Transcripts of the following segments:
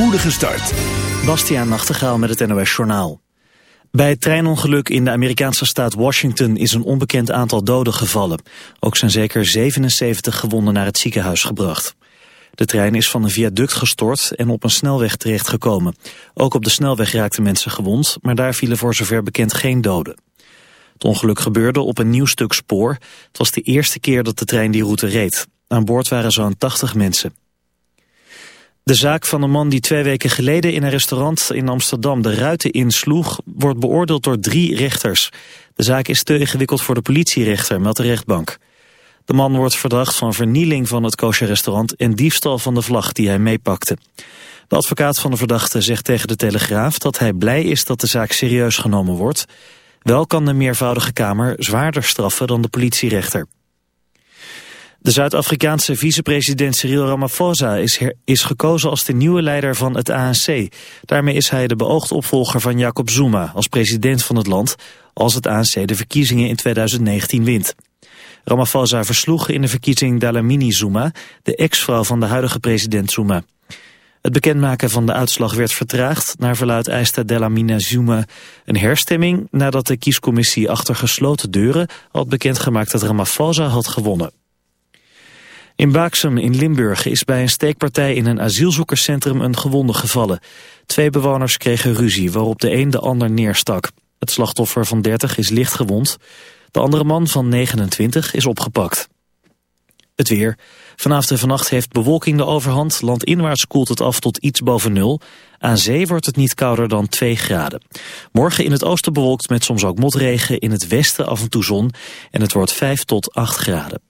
spoedige start. Bastiaan Nachtegaal met het NOS Journaal. Bij het treinongeluk in de Amerikaanse staat Washington is een onbekend aantal doden gevallen. Ook zijn zeker 77 gewonden naar het ziekenhuis gebracht. De trein is van een viaduct gestort en op een snelweg terechtgekomen. Ook op de snelweg raakten mensen gewond, maar daar vielen voor zover bekend geen doden. Het ongeluk gebeurde op een nieuw stuk spoor. Het was de eerste keer dat de trein die route reed. Aan boord waren zo'n 80 mensen. De zaak van een man die twee weken geleden in een restaurant in Amsterdam de ruiten insloeg, wordt beoordeeld door drie rechters. De zaak is te ingewikkeld voor de politierechter, meldt de rechtbank. De man wordt verdacht van vernieling van het kosher-restaurant en diefstal van de vlag die hij meepakte. De advocaat van de verdachte zegt tegen de Telegraaf dat hij blij is dat de zaak serieus genomen wordt. Wel kan de meervoudige kamer zwaarder straffen dan de politierechter. De Zuid-Afrikaanse vicepresident Cyril Ramaphosa is, is gekozen als de nieuwe leider van het ANC. Daarmee is hij de beoogde opvolger van Jacob Zuma als president van het land... als het ANC de verkiezingen in 2019 wint. Ramaphosa versloeg in de verkiezing Dalamini Zuma, de ex-vrouw van de huidige president Zuma. Het bekendmaken van de uitslag werd vertraagd. Naar verluid eiste Delamina Zuma een herstemming... nadat de kiescommissie achter gesloten deuren had bekendgemaakt dat Ramaphosa had gewonnen. In Baaksum in Limburg is bij een steekpartij in een asielzoekerscentrum een gewonde gevallen. Twee bewoners kregen ruzie, waarop de een de ander neerstak. Het slachtoffer van 30 is licht gewond. De andere man van 29 is opgepakt. Het weer. Vanavond en vannacht heeft bewolking de overhand. Landinwaarts koelt het af tot iets boven nul. Aan zee wordt het niet kouder dan 2 graden. Morgen in het oosten bewolkt met soms ook motregen. In het westen af en toe zon. En het wordt 5 tot 8 graden.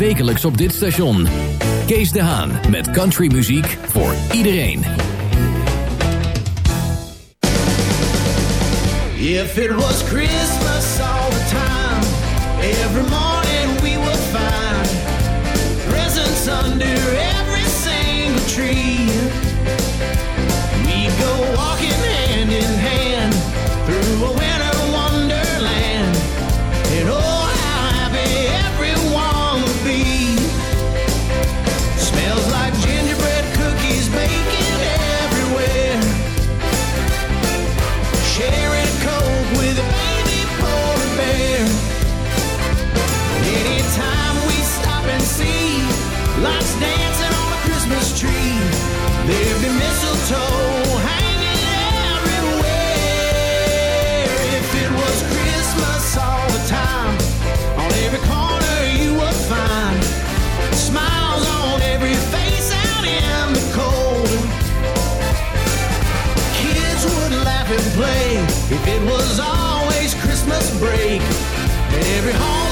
Wekelijks op dit station. Kees de Haan met countrymuziek voor iedereen. If it was Christmas all the time, every morning we would find presents under every single tree. Break. Every home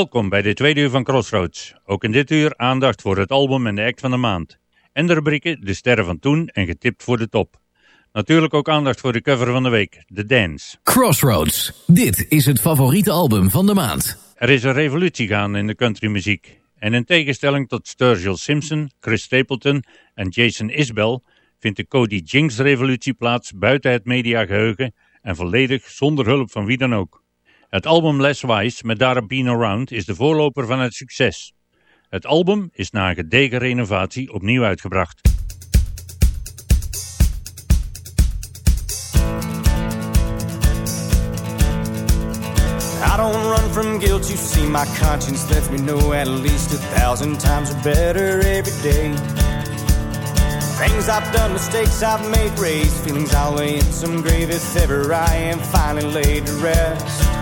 Welkom bij de tweede uur van Crossroads. Ook in dit uur aandacht voor het album en de act van de maand. En de rubrieken De Sterren van Toen en Getipt voor de Top. Natuurlijk ook aandacht voor de cover van de week, The Dance. Crossroads. Dit is het favoriete album van de maand. Er is een revolutie gaande in de countrymuziek. En in tegenstelling tot Sturgill Simpson, Chris Stapleton en Jason Isbell... vindt de Cody Jinks revolutie plaats buiten het mediageheugen... en volledig zonder hulp van wie dan ook. Het album Less Wise met daarop Been Around is de voorloper van het succes. Het album is na een gedegen renovatie opnieuw uitgebracht. I don't run from guilt, you see, my conscience lets me know at least a thousand times better every day. Things I've done, mistakes I've made, raised feelings I'll lay in some grave if ever I am finally laid to rest.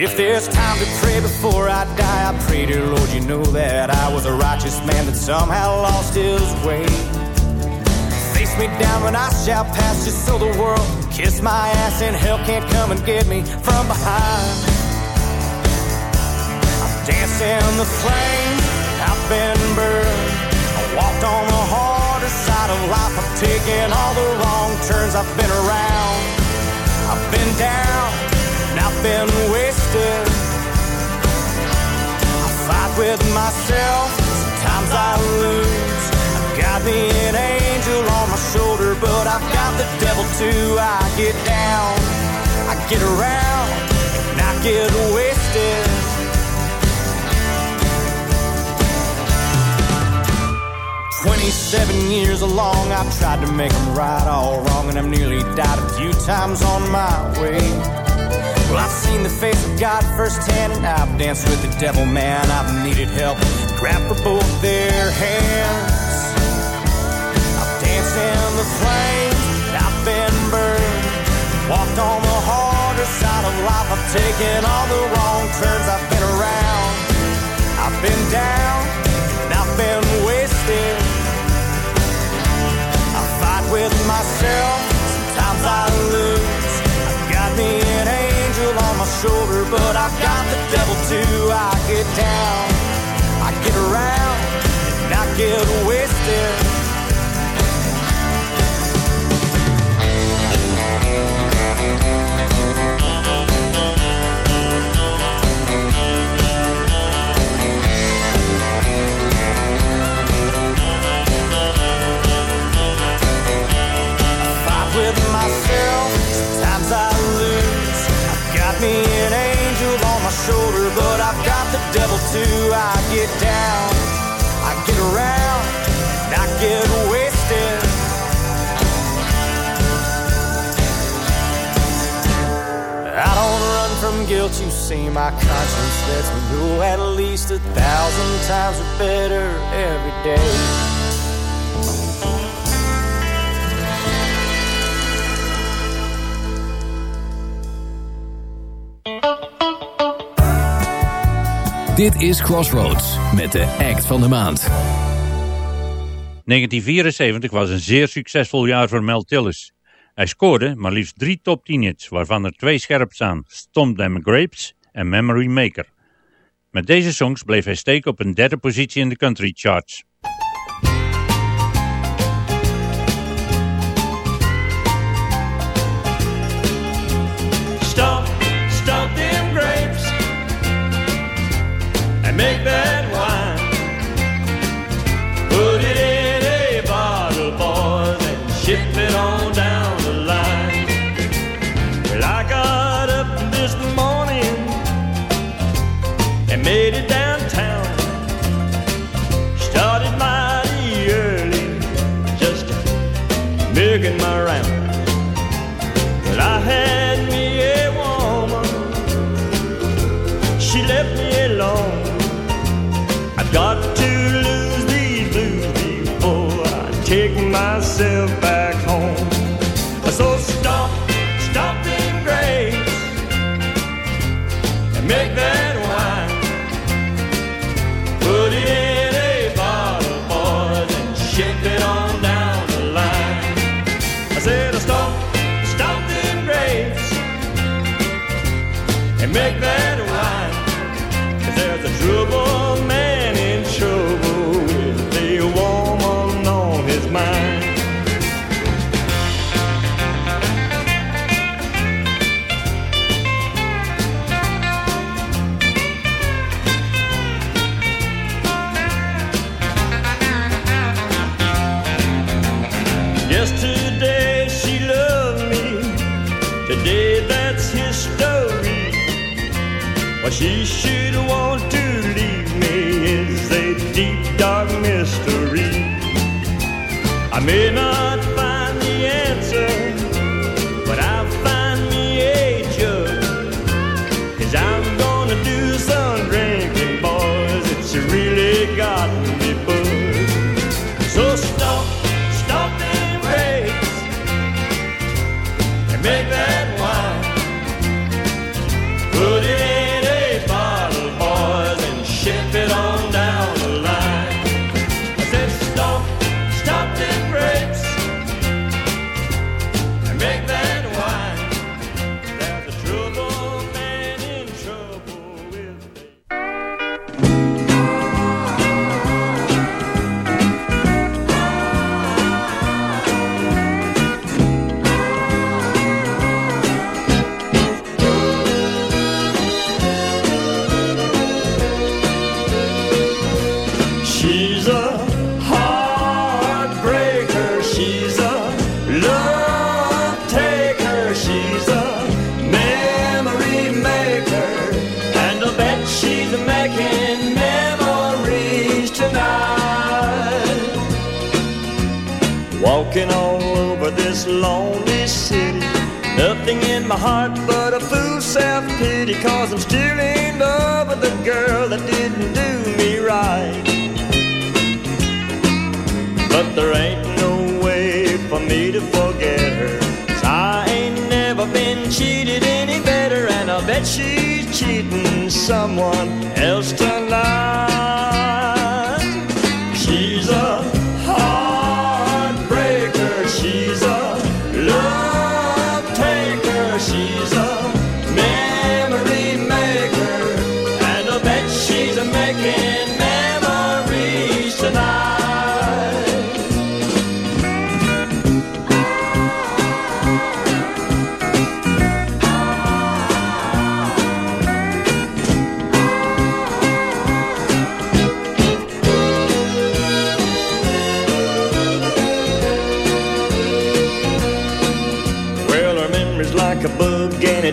If there's time to pray before I die, I pray, dear Lord, you know that I was a righteous man that somehow lost his way. Face me down when I shall pass, just so the world can kiss my ass and hell can't come and get me from behind. I'm dancing in the flame, I've been burned. I walked on the harder side of life, I've taken all the wrong turns, I've been around. I've been down, I've been wasted. I fight with myself, sometimes I lose. I've got me an angel on my shoulder, but I've got the devil too. I get down, I get around, and I get wasted. 27 years along, I've tried to make them right all wrong, and I've nearly died a few times on my way. Well, I've seen the face of God firsthand, and I've danced with the devil, man. I've needed help, grabbed for both their hands. I've danced in the flames, I've been burned. Walked on the harder side of life, I've taken all the wrong turns, I've been around. I've been down, but I've got the devil too. I get down, I get around, and I get wasted. Too. I get down, I get around, and I get wasted. I don't run from guilt, you see, my conscience lets me know at least a thousand times or better every day. Dit is Crossroads met de act van de maand. 1974 was een zeer succesvol jaar voor Mel Tillis. Hij scoorde maar liefst drie top 10 hits, waarvan er twee scherp staan. Stomp Them Grapes en Memory Maker. Met deze songs bleef hij steken op een derde positie in de country charts. make that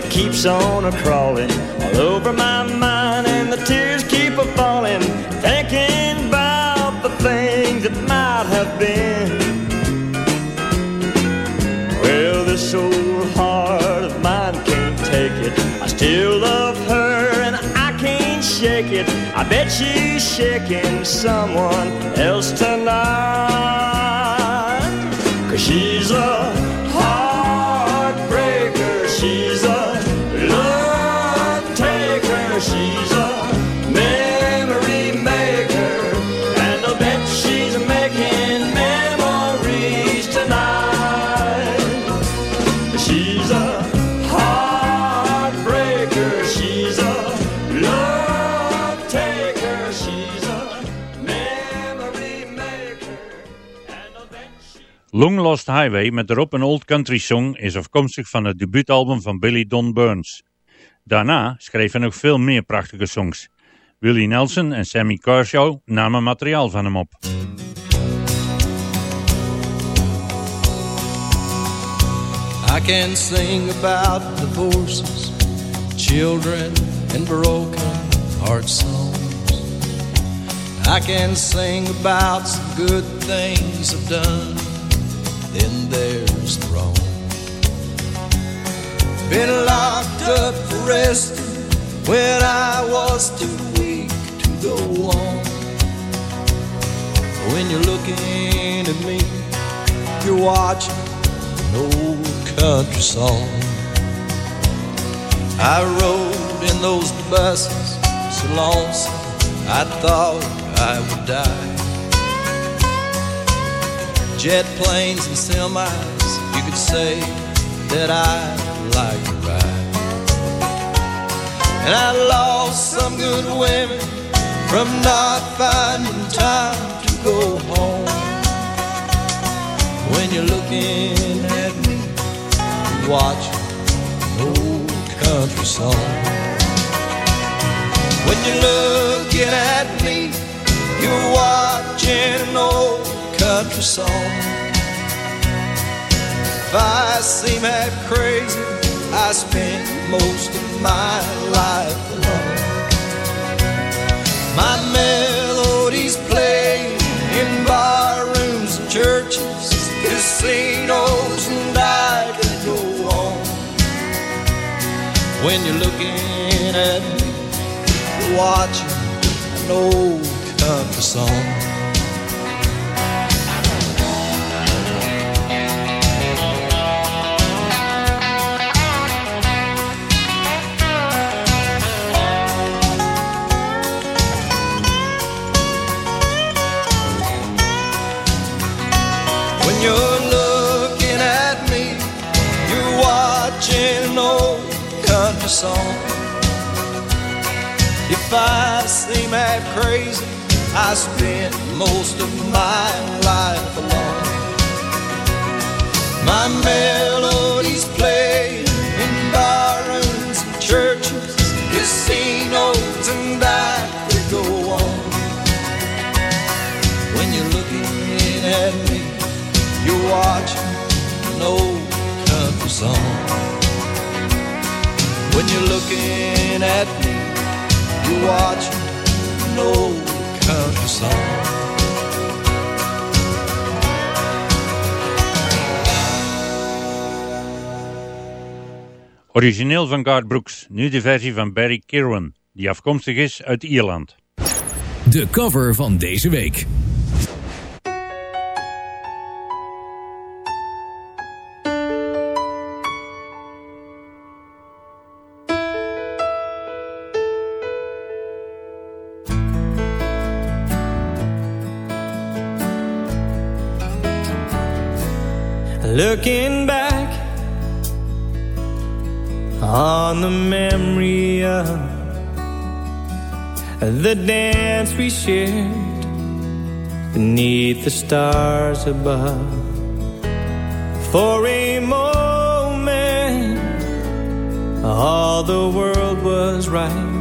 keeps on a crawling all over my mind, and the tears keep a falling, thinking about the things that might have been. Well, this old heart of mine can't take it. I still love her, and I can't shake it. I bet she's shaking someone else tonight. Long Lost Highway met erop een old country song is afkomstig van het debuutalbum van Billy Don Burns. Daarna schreef hij nog veel meer prachtige songs. Willie Nelson en Sammy Kershaw namen materiaal van hem op. I can sing about divorces, children and broken heart songs. I can sing about some good things I've done. Then there's the wrong. Been locked up for resting when I was too weak to go on. When you're looking at me, you're watching an old country song. I rode in those buses so lonesome I thought I would die. Jet planes and semis, you could say that I like to ride. And I lost some good women from not finding time to go home. When you're looking at me, watching an old country song. When you're looking at me, you're watching an old country song. If I seem half crazy, I spend most of my life alone. My melodies play in bar rooms and churches, casinos, and I could go on. When you're looking at me, watching an old country song. Country song. If I seem half crazy, I spend most of my life alone. My melodies play in barrooms and churches, casinos, and I could go on. When you're looking at me, you're watching an old country song. When you're looking at me, you're watching an old country song. Origineel van Garth Brooks, nu de versie van Barry Kirwan, die afkomstig is uit Ierland. De cover van deze week. Looking back on the memory of the dance we shared beneath the stars above. For a moment, all the world was right.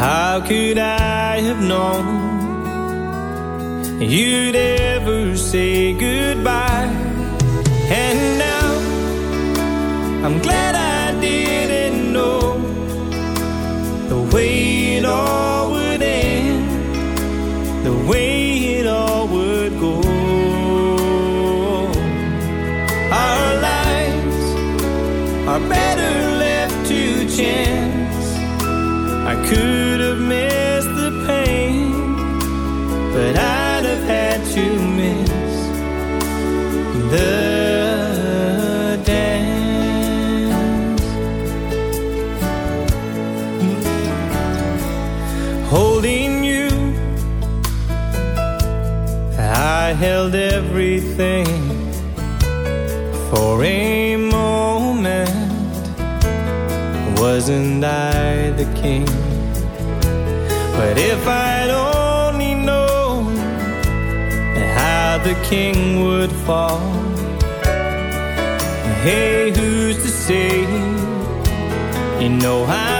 How could I have known? you'd ever say goodbye. And now I'm glad I didn't know the way it all would end, the way it all would go. Our lives are better left to chance. I could have missed the pain, but I'd have had to miss king would fall, hey, who's to say? You know, I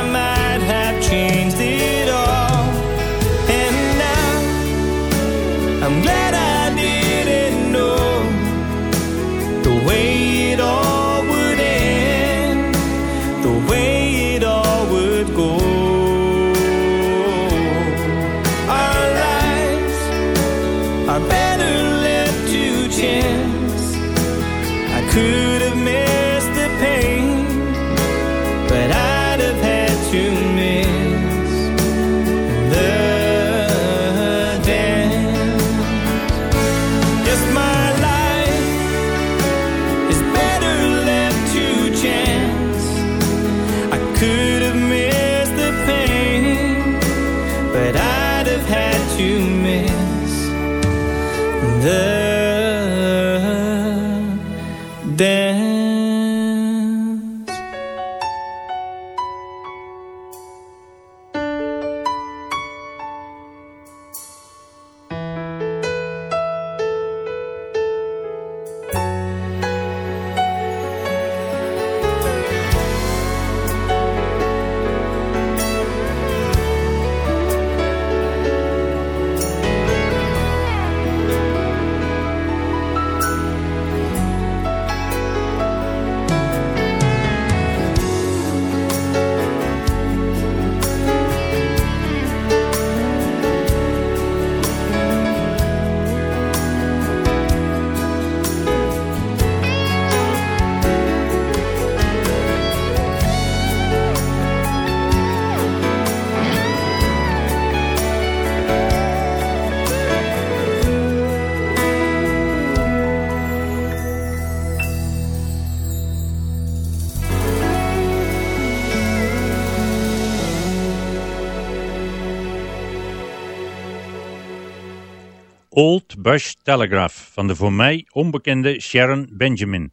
Old Bush Telegraph van de voor mij onbekende Sharon Benjamin.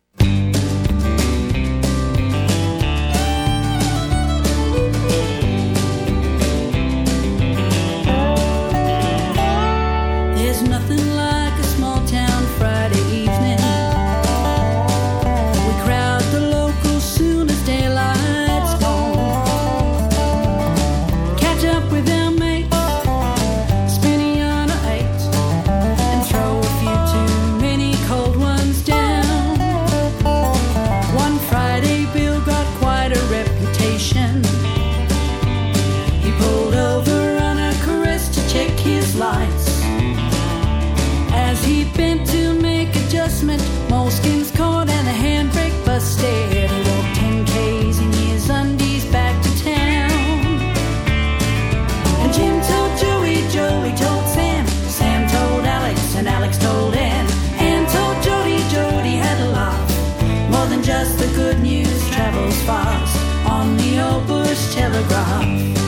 fast on the old bush telegraph.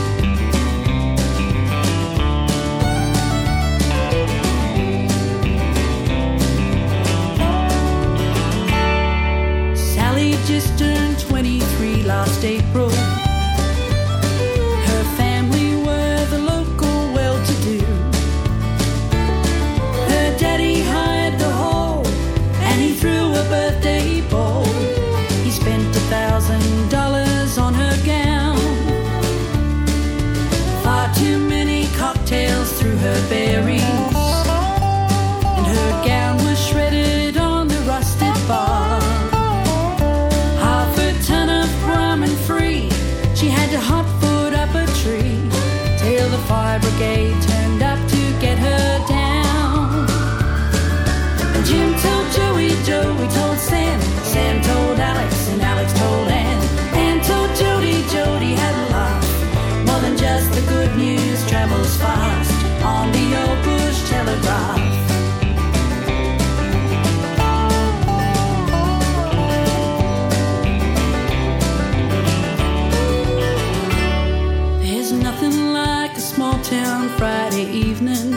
There's nothing like a small town Friday evening.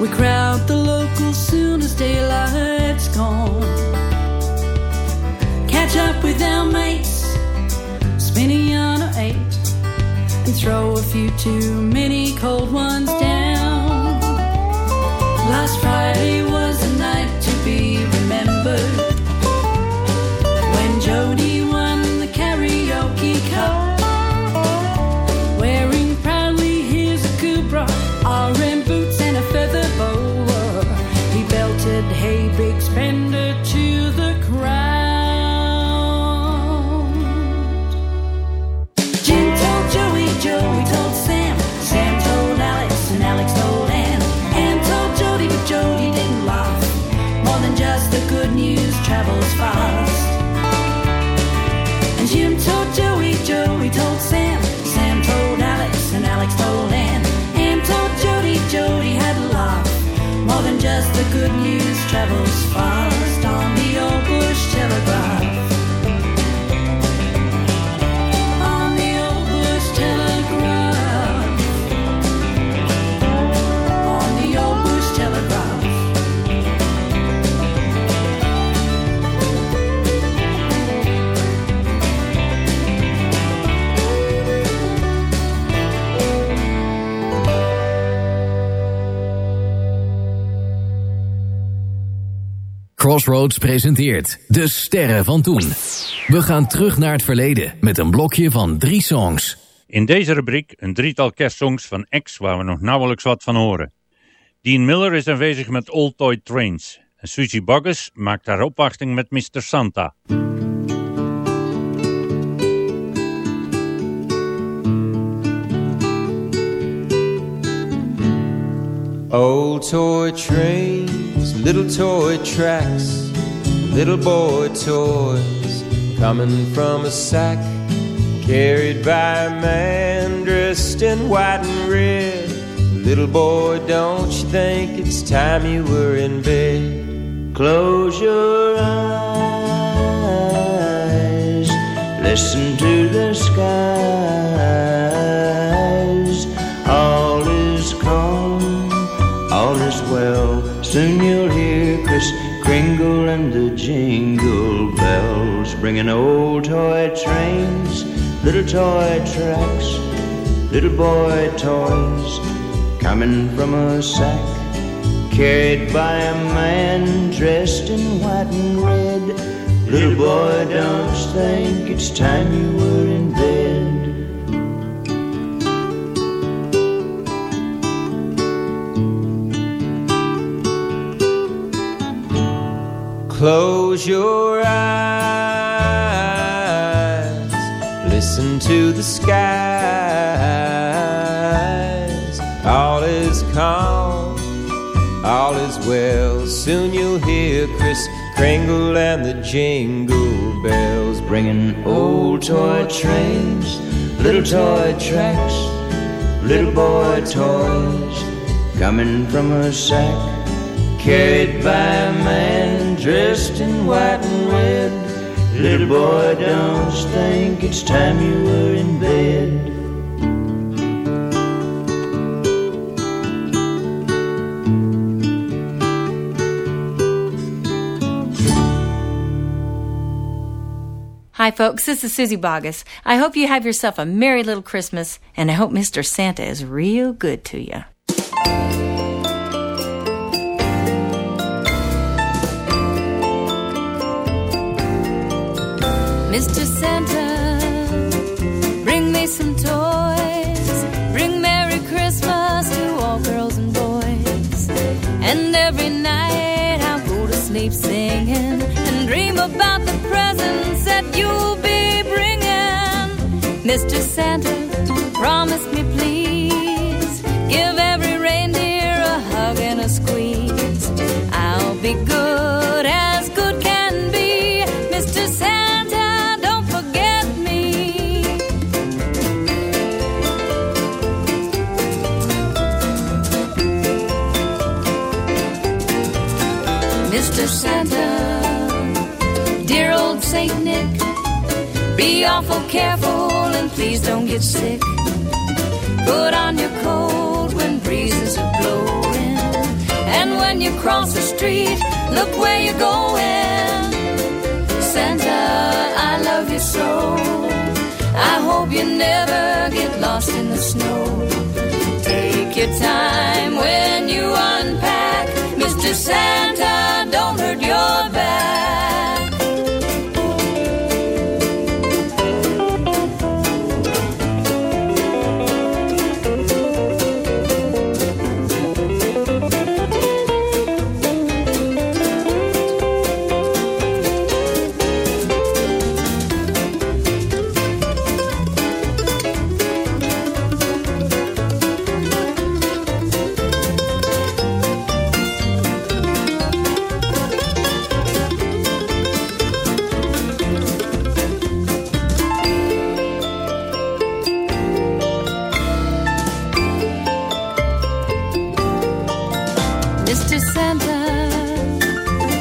We crowd the locals soon as daylight's gone. Catch up with our mates, spinning on an eight, and throw a few too many cold ones down. Crossroads presenteert De Sterren van Toen. We gaan terug naar het verleden met een blokje van drie songs. In deze rubriek een drietal kerstsongs van ex waar we nog nauwelijks wat van horen. Dean Miller is aanwezig met Old Toy Trains. En Susie Boggess maakt haar opwachting met Mr. Santa. Old Toy Train little toy tracks, little boy toys coming from a sack carried by a man dressed in white and red. Little boy, don't you think it's time you were in bed? Close your eyes, listen to the sky. Bringing old toy trains, little toy tracks, little boy toys coming from a sack carried by a man dressed in white and red. Little boy, don't think it's time you were in bed? Close your eyes, to the skies. All is calm, all is well. Soon you'll hear Kris Kringle and the jingle bells bringing old toy trains, little toy tracks, little boy toys coming from a sack carried by a man dressed in white and red. Little boy, don't you think it's time you were in bed? Hi, folks. This is Suzy Bogguss. I hope you have yourself a merry little Christmas, and I hope Mr. Santa is real good to you. Mr. Santa, bring me some toys. Bring Merry Christmas to all girls and boys. And every night I'll go to sleep singing and dream about the presents that you'll be bringing. Mr. Santa, promise me awful careful and please don't get sick. Put on your coat when breezes are blowing, and when you cross the street, look where you're going. Santa, I love you so. I hope you never get lost in the snow. Take your time when you unpack, Mr. Santa. Don't hurt your back.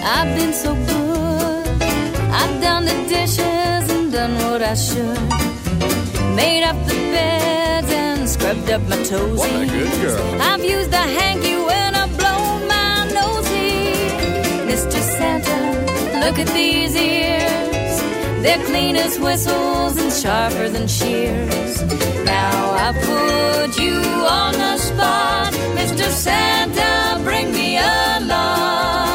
I've been so good. I've done the dishes and done what I should. Made up the beds and scrubbed up my toes. What a good girl. I've used the hanky when I blow my nosy. Mr. Santa, look at these ears. They're clean as whistles and sharper than shears. Now I put you on the spot. Mr. Santa, bring me a lot.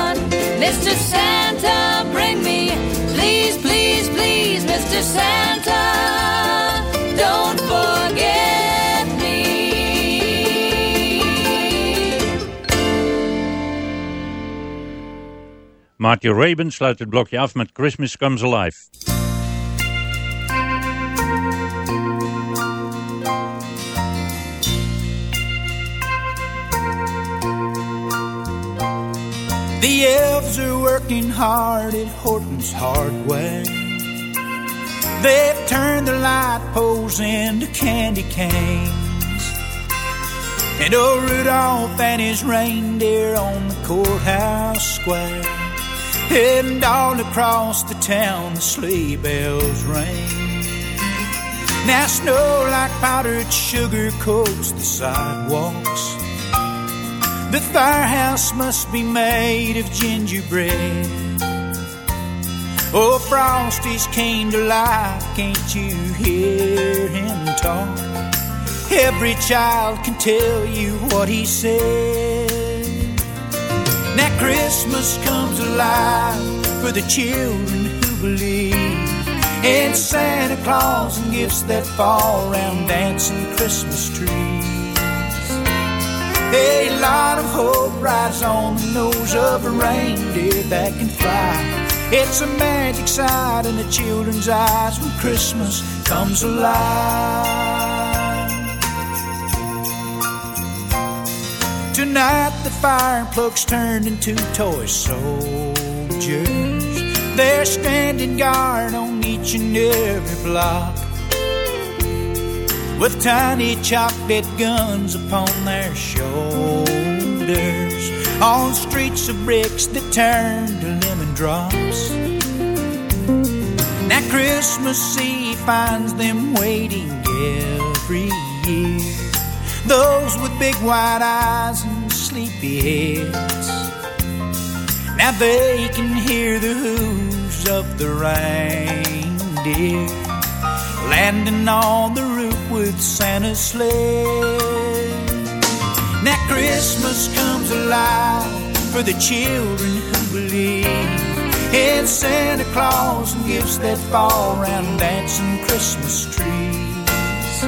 Mr. Santa, bring me, please, please, please, Mr. Santa. Don't forget me. Marty Raybon sluit het blokje af met Christmas Comes Alive. The elves are working hard at Horton's Hardware. They've turned the light poles into candy canes. And old Rudolph and his reindeer on the courthouse square. Heading all across the town, the sleigh bells ring. Now snow like powdered sugar coats the sidewalks. The firehouse must be made of gingerbread. Oh, Frosty's came to life, can't you hear him talk? Every child can tell you what he said. Now Christmas comes alive for the children who believe in Santa Claus and gifts that fall around dancing Christmas trees. A lot of hope rides on the nose of a reindeer that can fly. It's a magic sight in the children's eyes when Christmas comes alive. Tonight the fire plugs turned into toy soldiers. They're standing guard on each and every block with tiny chocolate guns upon their shoulders on streets of bricks that turn to lemon drops. Now Christmas Eve finds them waiting every year. Those with big white eyes and sleepy heads. Now they can hear the hooves of the reindeer landing on the with Santa's sleigh. Now Christmas comes alive for the children who believe in Santa Claus and gifts that fall around dancing Christmas trees.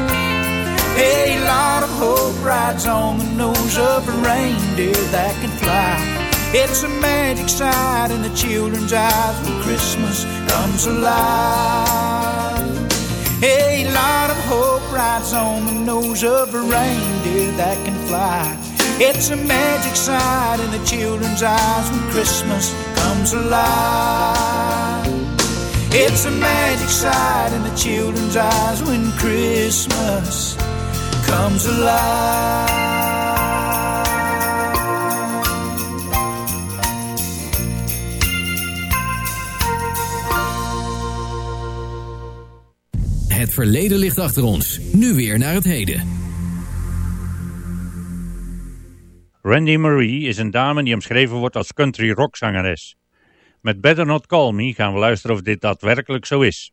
A lot of hope rides on the nose of a reindeer that can fly. It's a magic sight in the children's eyes when Christmas comes alive. A lot hope rides on the nose of a reindeer that can fly. It's a magic sight in the children's eyes when Christmas comes alive. It's a magic sight in the children's eyes when Christmas comes alive. Verleden ligt achter ons. Nu weer naar het heden. Randy Marie is een dame die omschreven wordt als country rockzangeres. Met Better Not Call Me gaan we luisteren of dit daadwerkelijk zo is.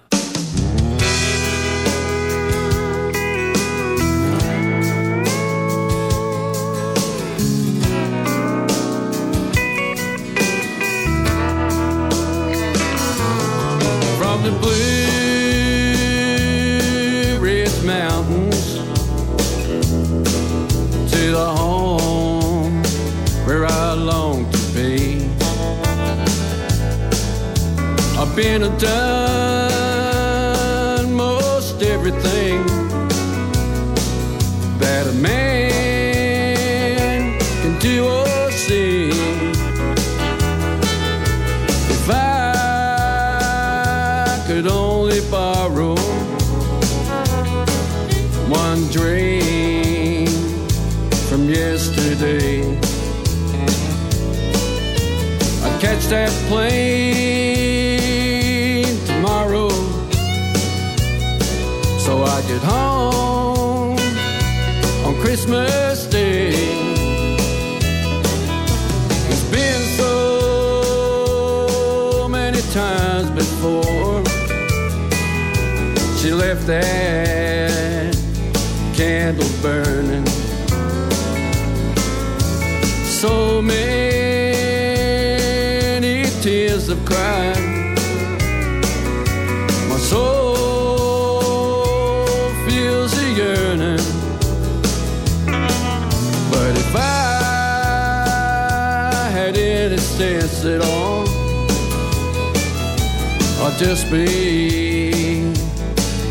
Just be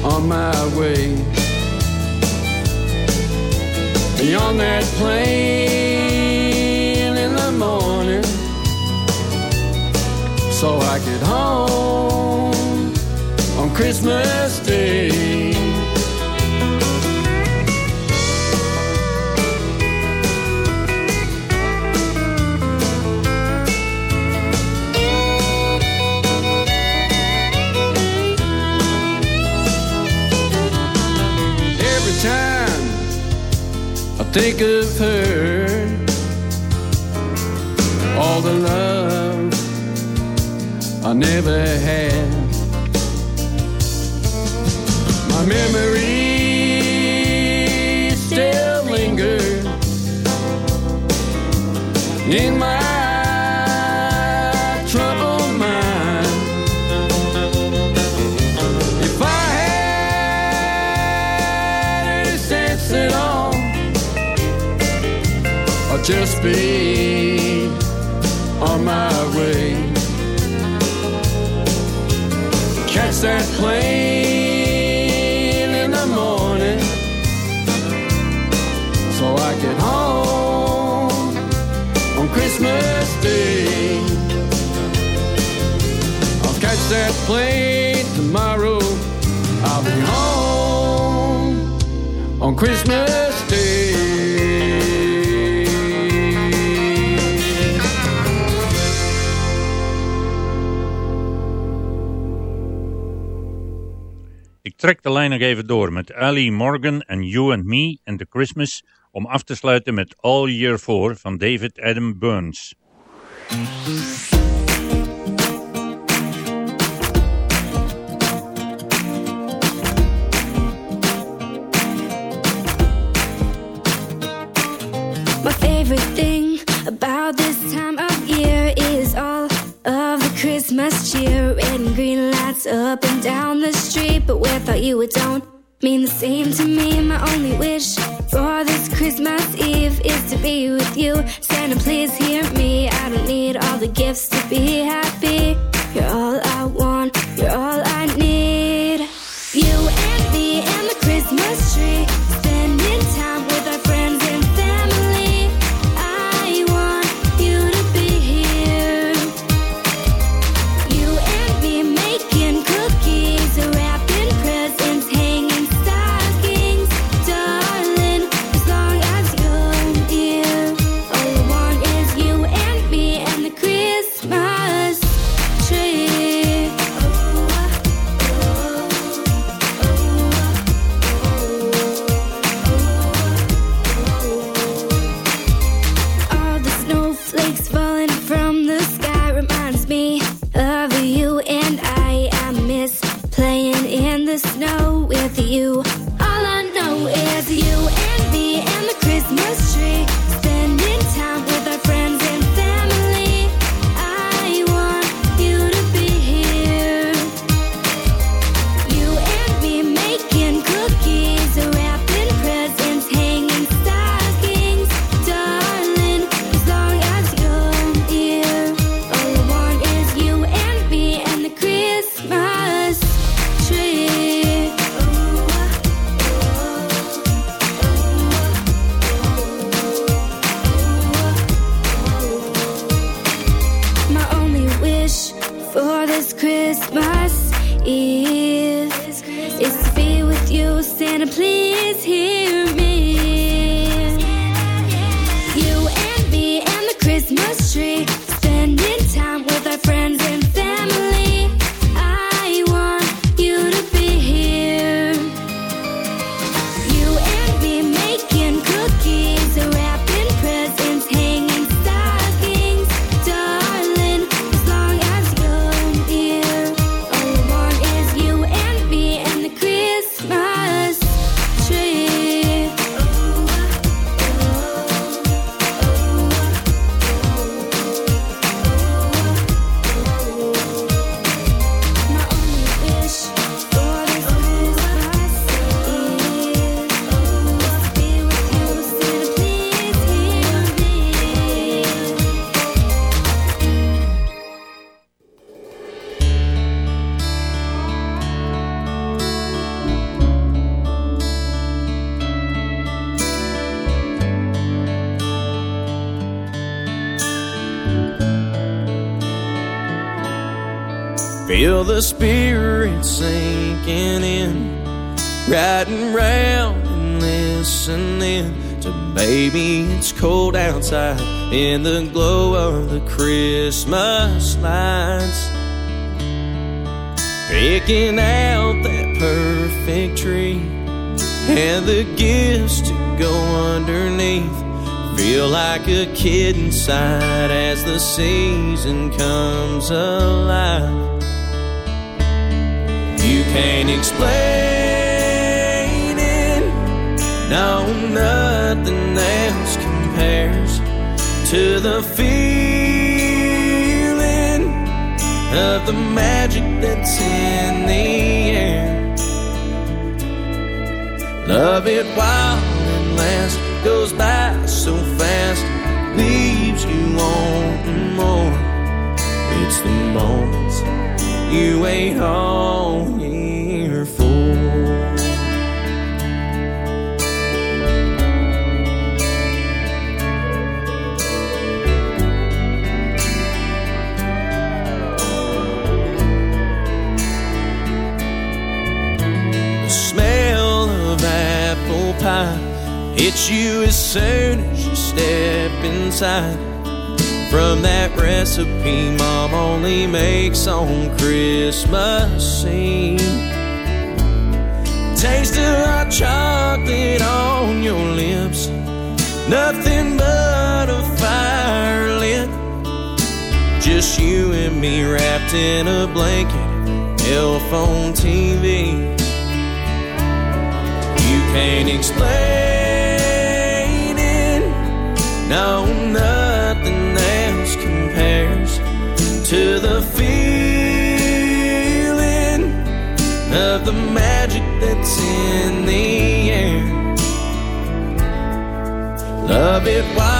on my way. Beyond that plane in the morning, so I get home on Christmas Day. Think of her, all the love I never had. Be on my way. Catch that plane in the morning, so I get home on Christmas Day. I'll catch that plane tomorrow. I'll be home on Christmas Trek de lijn nog even door met Ali Morgan en You and Me and the Christmas om af te sluiten met All Year 4 van David Adam Burns. My favorite thing about this time of year is all Christmas cheer. Red and green lights up and down the street. But without you, it don't mean the same to me. My only wish for this Christmas Eve is to be with you. Santa, please hear me. I don't need all the gifts to be happy. You're all I want, you're all I in the glow of the Christmas lights. Picking out that perfect tree and the gifts to go underneath. Feel like a kid inside as the season comes alive. You can't explain it. No, nothing else compares to the feeling of the magic that's in the air. Love it while it lasts, goes by so fast, leaves you wanting more. It's the moments you wait all pie hits you as soon as you step inside. From that recipe mom only makes on Christmas Eve. Taste of hot chocolate on your lips. Nothing but a fire lit. Just you and me wrapped in a blanket. Elf on TV. Can't explain it. No, nothing else compares to the feeling of the magic that's in the air. Love it wild.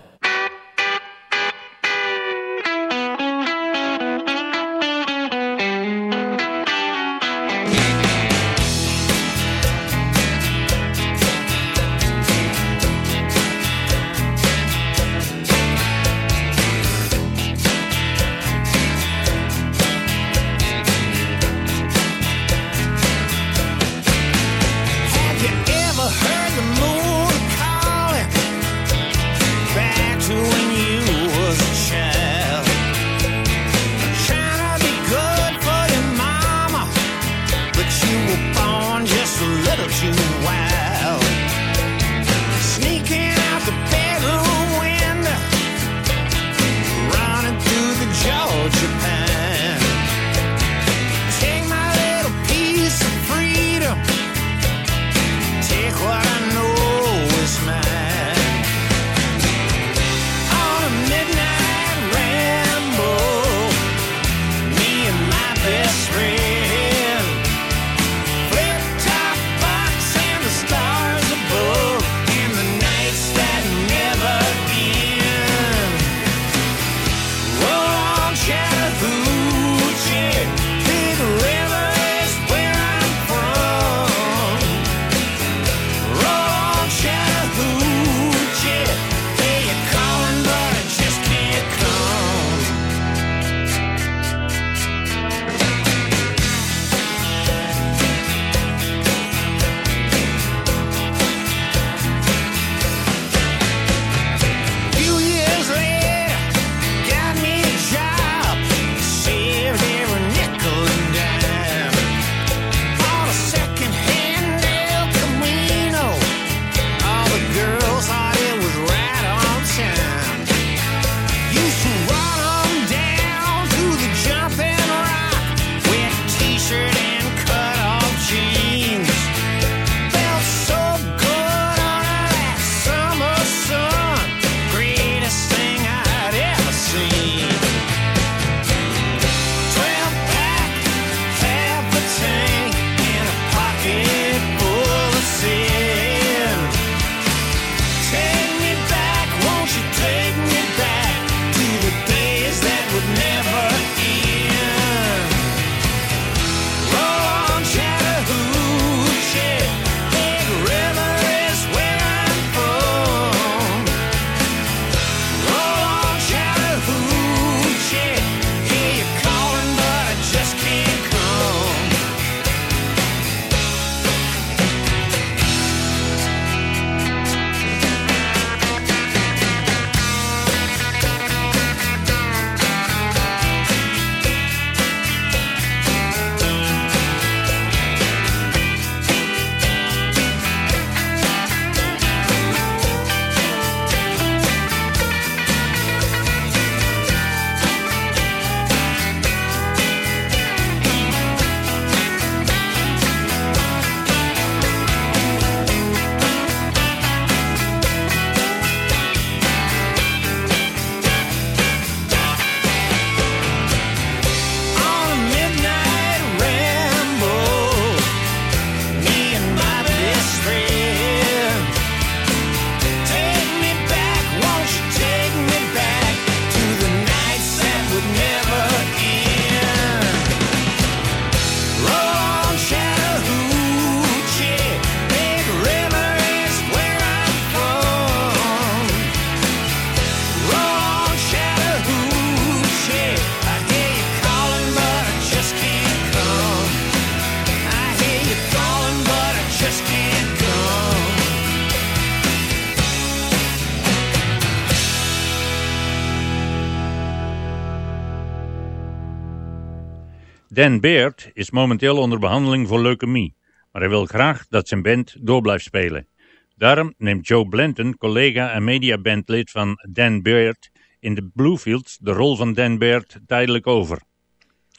Dan Baird is momenteel onder behandeling voor leukemie, maar hij wil graag dat zijn band door blijft spelen. Daarom neemt Joe Blanton, collega en mediabandlid van Dan Baird, in de Bluefields de rol van Dan Baird tijdelijk over.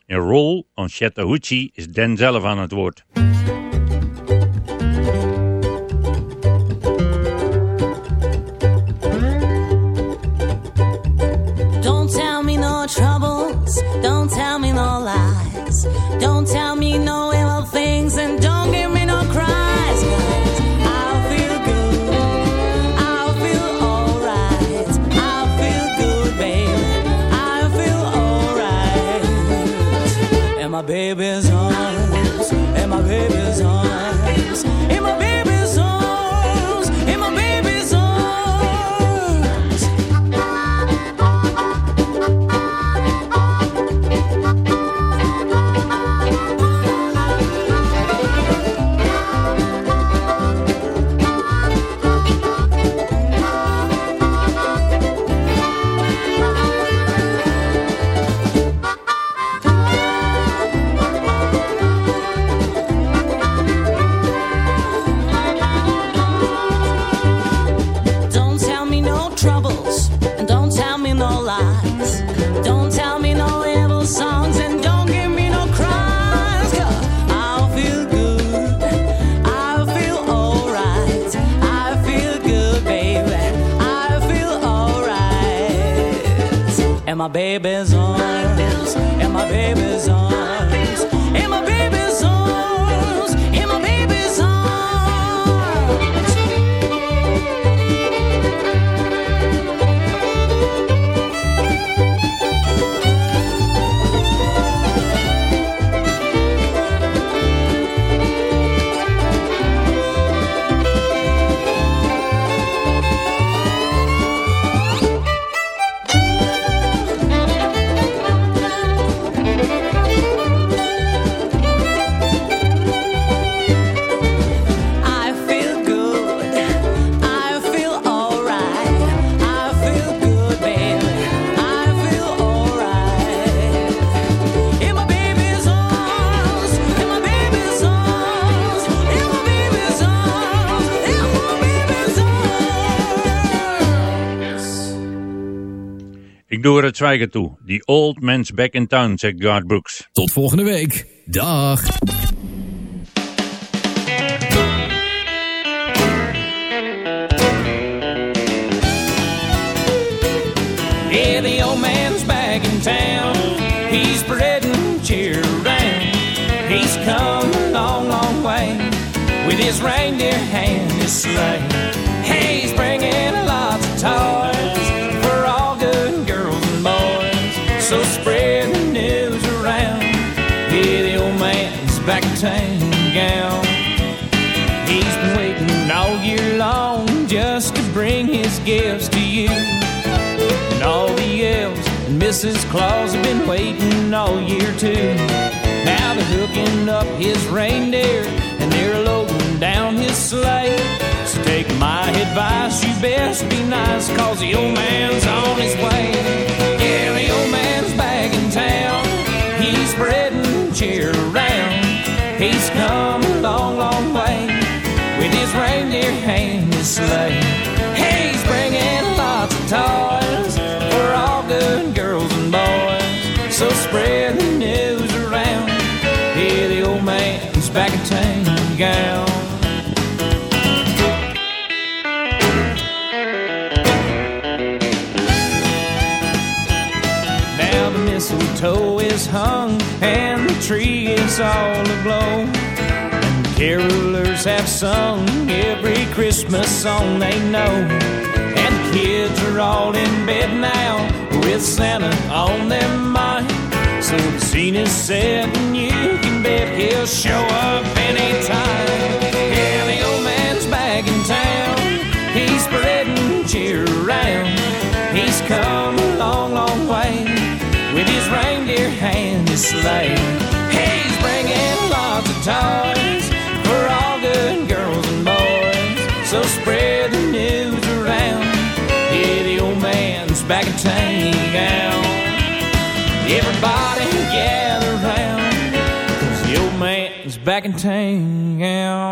In Roll on Chattahoochee is Dan zelf aan het woord. Baby's my baby's arms, and my baby's arms, Er zwijgen toe. The old man's back in town, zegt Garth Brooks. Tot volgende week. Dag. Yeah, the old man's back in town. He's spreading cheer around. He's come a long, long way with his reindeer and his sleigh. Hey, he's bringing lots of toys year long just to bring his gifts to you. And all the elves and Mrs. Claus have been waiting all year too. Now they're hooking up his reindeer and they're loading down his sleigh. So take my advice, you best be nice, cause the old man's on his way. Yeah, the old man's back in town. He's spreading cheer around. He's come a long, long way with his reindeer and his sleigh. He's bringing lots of toys for all good girls and boys. So spread the news around. Yeah, the old man's back in town, gal. Now the mistletoe is hung and the tree is all aglow. And carolers have sung every Christmas song they know. And the kids are all in bed now with Santa on their mind. So the scene is set and you can bet he'll show up anytime. Yeah, the old man's back in town. He's spreading cheer around. He's come a long, long way with his reindeer and his sleigh. He's bringing lots of toys so spread the news around. Yeah, the old man's back in town. Everybody gather round, cause the old man's back in town.